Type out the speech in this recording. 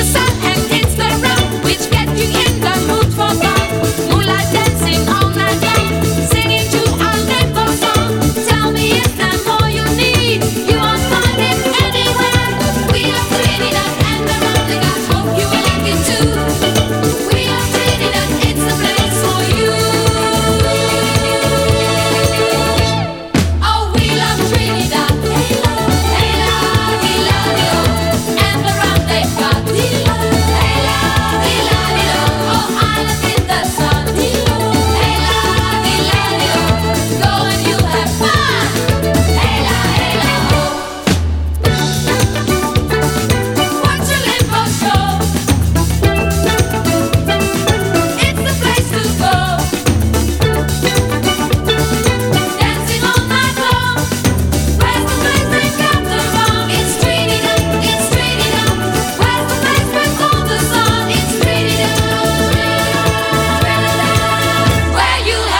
the sun.